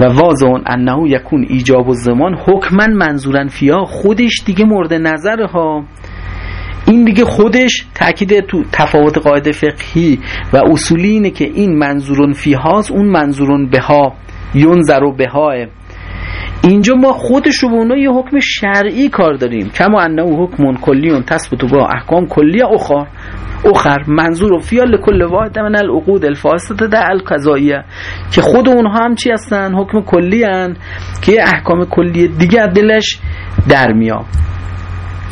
و واضح انه یکون ایجاب و زمان حکمن منظورن فیا خودش دیگه مورد نظر ها این دیگه خودش تاکید تو تفاوت قاعده فقهی و اصولی اینه که این منظورون فیهاست اون منظورون بها. ینظر و بهاه. اینجا ما خودش رو به اونا یه حکم شرعی کار داریم. کما انه حکم کلیون تثبت با احکام کلی اخر. اخر منظور و فیال کل واحد من العقود الفاسده در القضاییه. که خود اونها هم چی هستن؟ حکم کلی هن که احکام کلی دیگه دلش در میاد.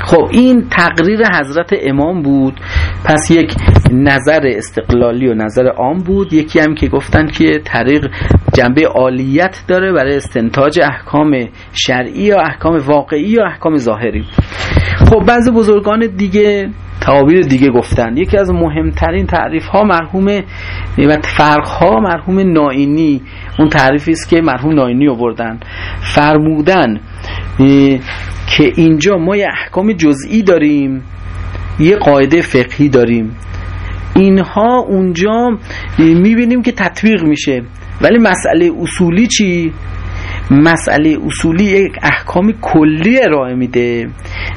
خب این تقریر حضرت امام بود. پس یک نظر استقلالی و نظر عام بود. یکی هم که گفتن که طریق جنبه عالیت داره برای استنتاج احکام شرعی یا احکام واقعی یا احکام ظاهری. خب بعض بزرگان دیگه تعابیر دیگه گفتن. یکی از مهمترین تعریف ها مرحوم و فرق ها مرحوم ناینی. اون تعریفی است که مرحوم ناینی آوردن. فرمودن که اینجا ما یه احکام جزئی داریم یه قاعده فقهی داریم اینها اونجا می‌بینیم که تطبیق میشه ولی مسئله اصولی چی؟ مسئله اصولی یک احکام کلی ارائه میده.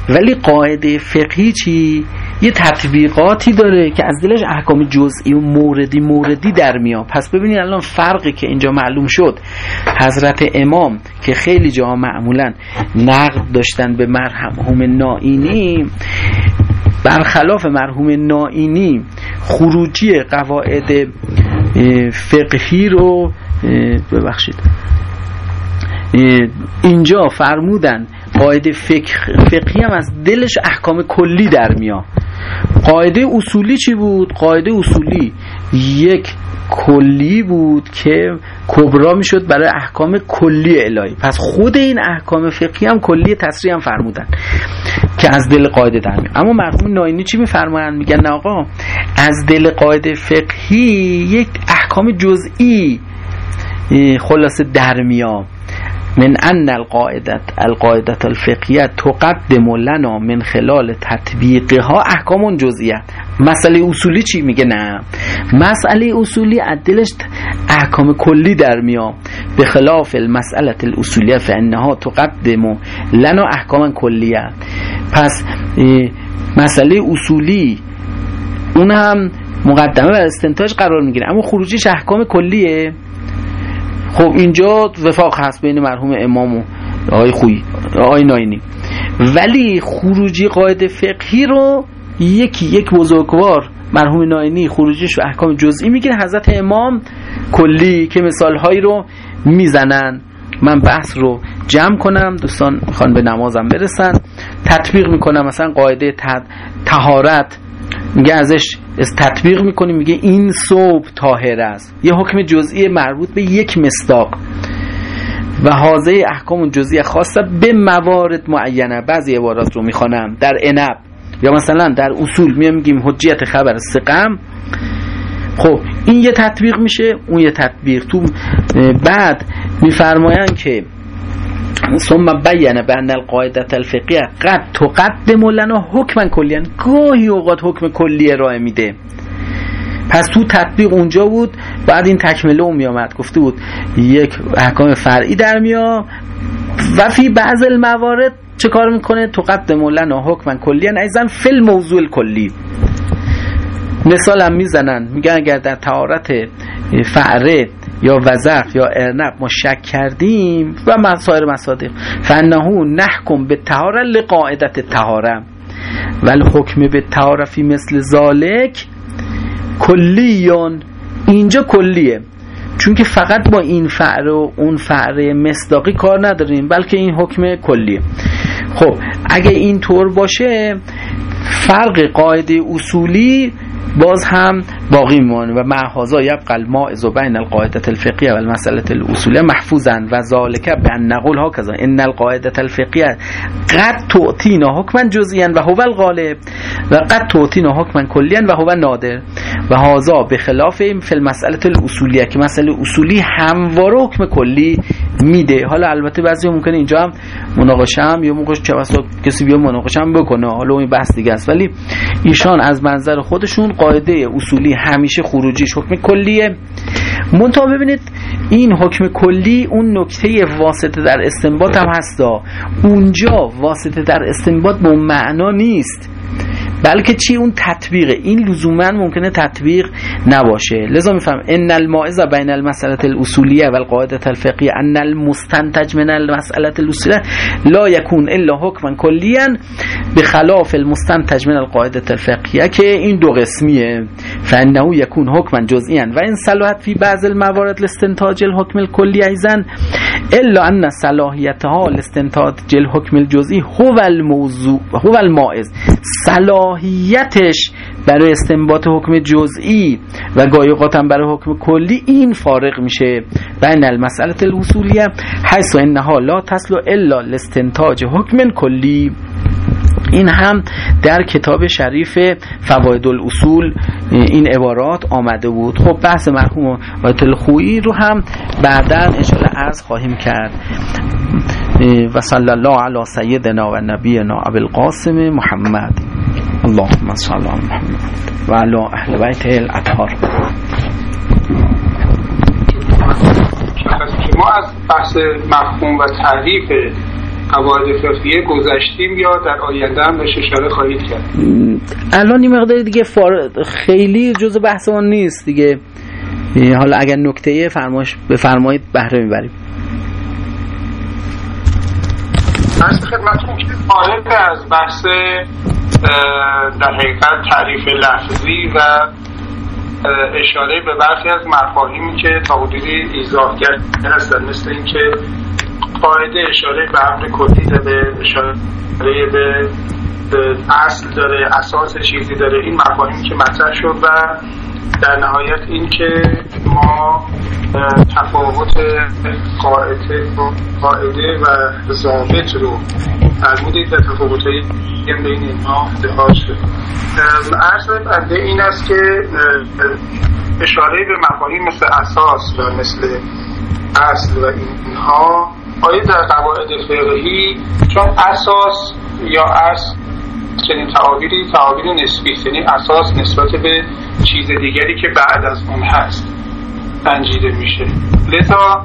ولی قاعده فقهی چی؟ یه تطبیقاتی داره که از دلش احکام جزئی و موردی موردی در میاد. پس ببینید الان فرقی که اینجا معلوم شد. حضرت امام که خیلی جا معمولا نقد داشتن به مرحوم نائینی برخلاف مرحوم نائینی خروجی قواعد فقهی رو ببخشید. اینجا فرمودن قاعده فقهی هم از دلش احکام کلی در میاد. قاعده اصولی چی بود؟ قاعده اصولی یک کلی بود که کبرا می‌شد برای احکام کلی الهی. پس خود این احکام فقهی هم کلی تصریح هم فرمودن که از دل قاعده در میاد. اما مرحوم ناینی چی میفرمایند؟ میگن آقا از دل قاعده فقهی یک احکام جزئی خلاصه در میاد. من ان القاعدت القاعدت الفقهیه تقدم لنا من خلال تطبیقها احکام جزئیه. مسئله اصولی چی میگه؟ نه. مسئله اصولی عدلش احکام کلی در میاد. به خلاف المسئله الاصولیه فانها تقدم لنا احکام کلیه. پس مسئله اصولی اون هم مقدمه و استنتاج قرار می‌گیره. اما خروجیش احکام کلیه. خب اینجا وفاق هست بین مرحوم امام و آقای خویی آقای ناینی. ولی خروجی قاعده فقهی رو یکی یک بزرگوار مرحوم ناینی خروجیش و احکام جزئی می‌گیره. حضرت امام کلی که مثال هایی رو می‌زنن. من بحث رو جمع کنم. دوستان می‌خوان به نمازم برسن. تطبیق می‌کنم. مثلا قاعده تهارت میگه ازش تطبیق می‌کنیم میگه این صوب تاهر است. یه حکم جزئی مربوط به یک مستاق و حاضه احکام جزئی خاصه به موارد معینه. بعضی عبارات رو می‌خوانم. در انب. یا مثلا در اصول میگیم حجیت خبر سقم. خب این یه تطبیق میشه اون یه تطبیق. تو بعد میفرماین که ثم بیان بان القاعده الفقهیه قد تقدم لنا حکما کلیا. گاهی اوقات حکم کلی ارائه میده. پس تو تطبیق اونجا بود بعد این تکمله اون میامد گفته بود یک احکام فرعی در میاد و فی بعض الموارد چه کار می‌کنه؟ تقدم لنا حکما کلیا. ایزن فل موضوع کلی مثال هم می‌زنن. میگن اگر در تهارت فعره یا وزق یا ارنب ما شک کردیم و مسائر مصادیق. فنهو نحکم به تهاره لقاعدت تهاره ولی حکم به تهاره فی مثل ذالک کلیون. اینجا کلیه. چون که فقط با این فعره و اون فعره مصداقی کار نداریم بلکه این حکم کلیه. خب اگه این طور باشه فرق قاعده اصولی باز هم باقی میمونه و معهازا یبقى الماعز بین القاعده الفقهیه و المساله الاصولیه محفوظا و ذالک بان نقول هكذا ان القاعده الفقهیه قد تعطینا حکما جزئیا و هو الغالب و قد تعطینا حکما کلیا و هو نادر و هذا بخلاف فی المساله الاصولیه که مسئله اصولی همواره حکم کلی میده. حالا البته بعضی ممکنه اینجا هم مناقشه هم یا موقع چه کسی بیا مناقشه هم بکنه. حالا این بحث دیگه است. ولی ایشان از منظر خودشون قاعده اصولی همیشه خروجیش حکم کلیه. منتها ببینید این حکم کلی اون نکته واسطه در استنباط هم هستا اونجا واسطه در استنباط به معنا نیست. بلکه چی اون تطبیق؟ این لزوما ممکنه تطبیق نباشه. لذا میفهم ان المائزه بین المساله الاصولیه و القاعده ان المستنتج من المساله الاصولیه لا يكون الا حکما کلیا بخلاف المستنتج من القاعده الفقهیه که این دو قسمیه. فانه يكون حکما جزئيا و این صلاحت فی بعض الموارد لاستنتاج الحكم الكلي ايضا الا ان صلاحیتها لاستنتاج الحكم الجزئی هو الموضوع هو المائز صلاحیتش برای استنباط حکم جزئی و گاهی هم برای حکم کلی این فارق میشه. بین المسئله الاصولیه حیث انها لا تسلو الا لاستنتاج حکم کلی. این هم در کتاب شریف فواید الاصول این عبارات آمده بود. خب بحث مرحوم آیت الخویی رو هم بعدا انشاءالله عرض خواهیم کرد. و صلی الله علی سیدنا و نبینا ابوالقاسم محمد. اللهم صل علی محمد و علی اهل بیت الاطهار. ما از بحث مفهوم و تعریف قواعد فقهیه گذشتیم یا در آینده هم بهش اشاره خواهید کرد؟ الان این مقدار دیگه فار... خیلی جز بحث ما نیست دیگه. حالا اگر نکته فرماش بفرمایید بهره می‌بریم. بحث خدمتون که فارغ از بحث در حقیقت تعریف لفظی و اشاره به برخی از مفاهیمی که تا حدودی ایزاه کرده هستن مثل اینکه قاعده اشاره به امر کلی داره اشاره به اصل داره اساس چیزی داره. این مفاهیمی که مطرح شد و در نهایت این که ما تفاوت قاعده قاعده و ضابط رو فرمودید در تفاوت بین اینها لحاظ شد. عرض بنده این است که اشاره به مفاهیم مثل اساس و مثل اصل و اینها آیا در قواعد فقهی چون اساس یا اصل چنین تعابیری تعابیر نسبی یعنی اساس نسبت به چیز دیگری که بعد از اون هست. سنجیده میشه. لذا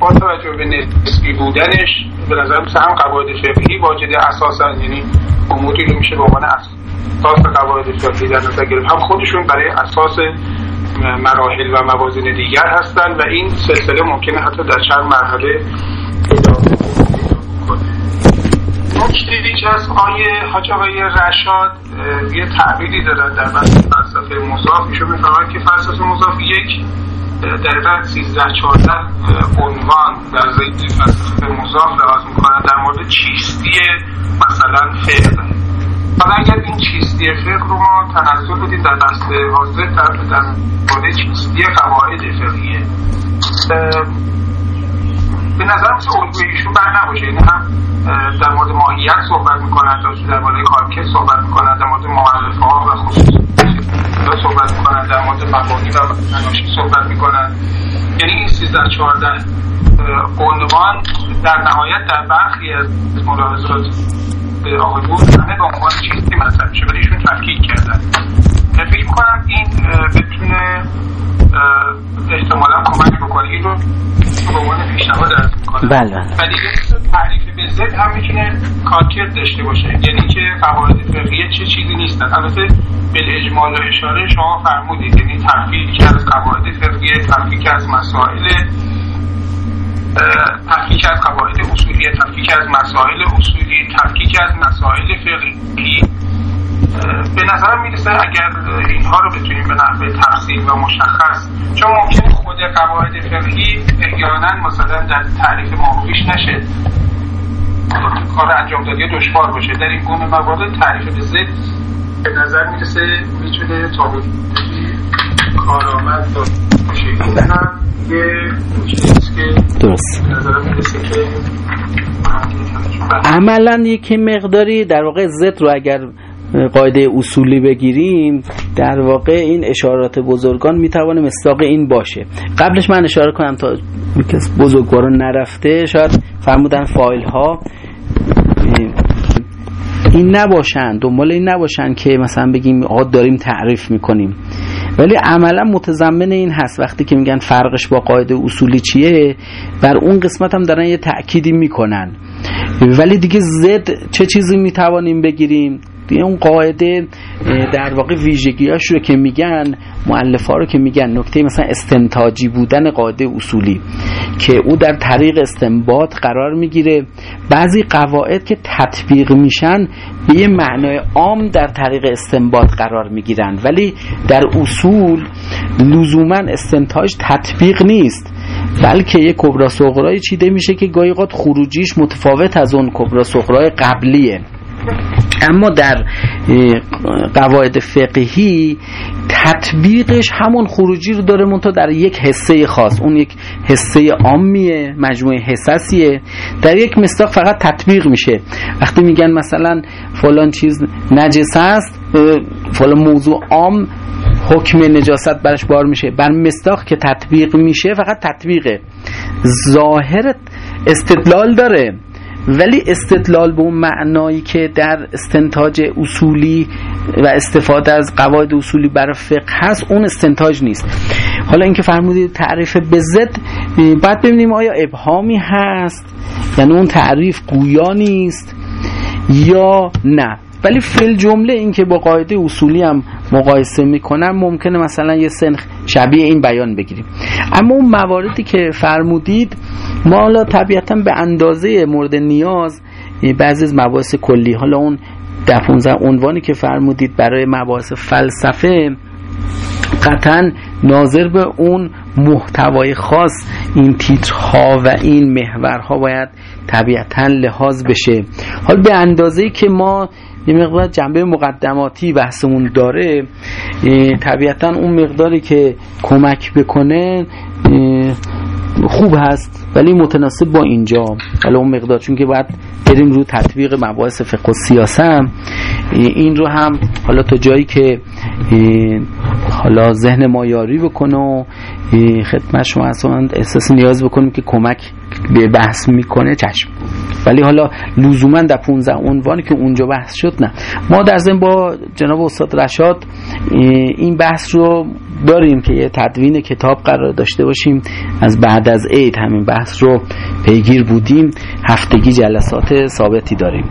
با توجه به نسبی بودنش به نظر مثل هم قواعد فقهی واجد اساسا یعنی اموری رو میشه به عنوان اساس قواعد فقهی در نظر گرفت. هم خودشون برای اساس مراحل و موازین دیگر هستند و این سلسله ممکنه حتی در چند مرحله ادامه نکته که از آیه حاج آقای رشاد یه تعبیری دارن در بحث فلسفه مضاف. ایشون میفرماید که فلسفه مضاف یک دقیقا 13 14 عنوان در زید فلسفه مضاف لحاظ می‌کنن در مورد چیستی مثلا فقه. حالا اگر این چیستی فقه رو ما تنظر بدیم در دست حاضر در مورد چیستی قواعد فقهیه. به نظر مثل الگوی ایشون بر نباشه. این هم در مورد ماهیت صحبت می‌کنند در مورد کارکس صحبت می‌کنند در مورد معرفه ها و خصوص صحبت می‌کنند در مورد مبانی و مناشی صحبت می‌کنند یعنی این 13 14 عنوان در نهایت در برخی از ملاحظات آقای بود همه به عنوان چیزی مطرح ولی ایشون تفکیک کردن. فکر می‌کنم این بتونه احتمالا کمک بکنه این رو به عنوان پیشنهاد از می‌کنه بله. بله ولی تعریف به ضد هم می‌تونه کارکرد داشته باشه. یعنی که قواعد فقهی چه چیزی نیستن البته به اجمال و اشاره شما فرمودید. یعنی تفکیک از قواعد فقهی تفکیک از مسائل تفکیک از قواعد اصولی تفکیک از مسائل اصولی تفکیک از مسائل فقهی به نظر می‌رسه اگر اینها رو بتونیم به نحوه تفصیل و مشخص چون ممکن خود قواعد فقهی احیانا مثلا در تعریف ماهویش نشه. کار انجام دادی دشوار باشه. در این گونه موارد تعریف به ضد به نظر می‌رسه می‌تونه تا کارآمد باشه این هم یه چیزی که درست. به نظر می‌رسه که عملا یکی مقداری در واقع ضد رو اگر قاعده اصولی بگیریم در واقع این اشارات بزرگان می‌توانه مستاق این باشه. قبلش من اشاره کنم تا بزرگواران نرفته شاید فرمودن فایل ها این نباشن دنبال این نباشن که مثلا بگیم آقا داریم تعریف می‌کنیم. ولی عملا متضمن این هست. وقتی که میگن فرقش با قاعده اصولی چیه بر اون قسمت هم دارن یه تأکیدی می‌کنن. ولی دیگه زد چه چیزی می‌توانیم بگیریم؟ اون قاعده در واقع ویژگیاش رو که میگن معلف ها رو که میگن نکته مثلا استنتاجی بودن قاعده اصولی که او در طریق استنباط قرار می‌گیره. بعضی قواعد که تطبیق میشن به یه معنای عام در طریق استنباط قرار می‌گیرن. ولی در اصول لزوما استنتاج تطبیق نیست. بلکه یه کبرا صغرای چیده میشه که گاهی خروجیش متفاوت از اون کبرا صغرای قبلیه. اما در قواعد فقهی تطبیقش همون خروجی رو داره منتها در یک حسه خاص. اون یک حسه عامیه مجموعه حساسیه. در یک مستاق فقط تطبیق میشه. وقتی میگن مثلا فلان چیز نجس است فلان موضوع عام حکم نجاست برش بار میشه. بر مستاق که تطبیق میشه فقط تطبیقه. ظاهر استدلال داره. ولی استدلال به اون معنایی که در استنتاج اصولی و استفاده از قواعد اصولی برای فقه هست اون استنتاج نیست. حالا اینکه فرمودید تعریف به ضد بعد ببینیم آیا ابهامی هست؟ یعنی اون تعریف گویا نیست یا نه؟ ولی فیل جمله این که با قاعده اصولی هم مقایسه می‌کنم ممکنه مثلا یه سنخ شبیه این بیان بگیریم. اما اون مواردی که فرمودید ما حالا طبیعتا به اندازه مورد نیاز بعضی از مباحث کلی حالا اون ده 15 عنوانی که فرمودید برای مباحث فلسفه قطعا ناظر به اون محتوای خاص این تیترها و این محورها باید طبیعتا لحاظ بشه. حال به اندازه که ما یه مقدار جنبه مقدماتی بحثمون داره. طبیعتا اون مقداری که کمک بکنه خوب هست ولی متناسب با اینجا. حالا اون مقدار چون که باید بریم رو تطبیق مباحث فقه و سیاست این رو هم حالا تا جایی که حالا ذهن ما یاری بکنه و خدمت شما اصلا احساس نیاز بکنیم که کمک به بحث می‌کنه چشم. ولی حالا لزوما در 15 عنوانی که اونجا بحث شد نه. ما در ضمن با جناب استاد رشاد این بحث رو داریم که یه تدوین کتاب قرار داشته باشیم. از بعد از عید همین بحث رو پیگیر بودیم. هفتگی جلسات ثابتی داریم.